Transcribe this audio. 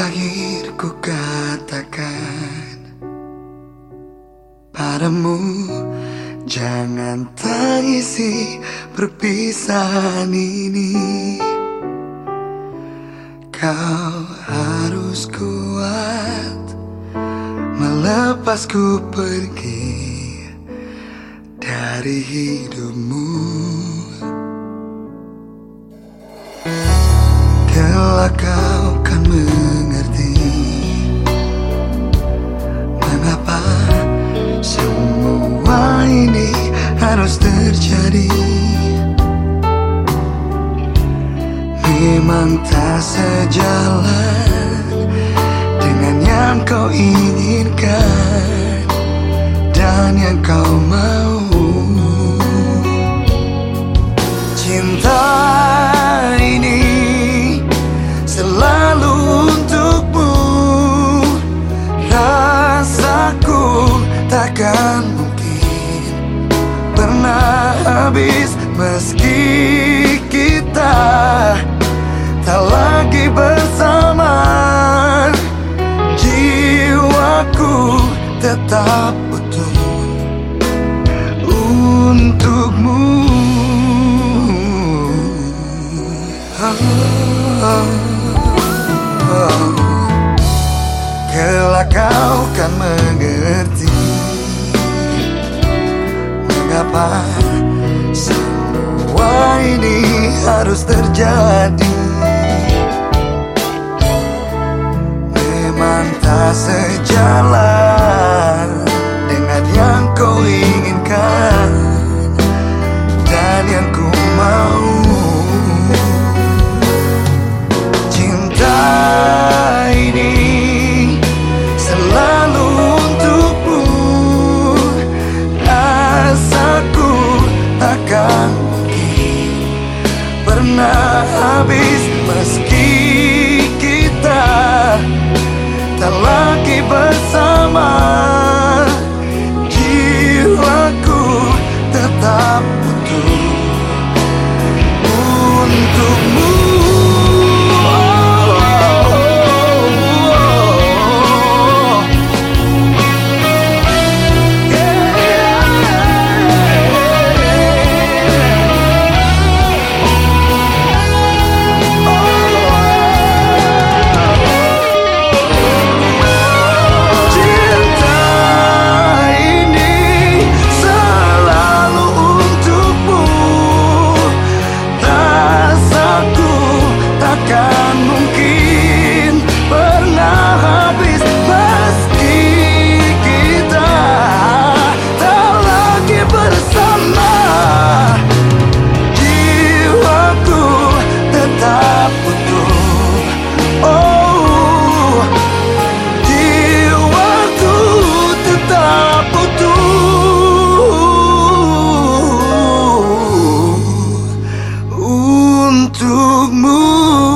terakhir ku katakan padamu jangan tangisi perpisahan ini. Kau harus kuat melepasku pergi dari hidupmu. Harus terjadi. Memang tak sejalan Dengan yang kau inginkan Dan yang kau mau. Cinta ini selalu untukmu. Rasaku takkan habis. Meski kita tak lagi bersama Jiwaku tetap utuh untukmu. Kelak kau kan mengerti Mengapa harus terjadi. Memang tak sejalan to untukmu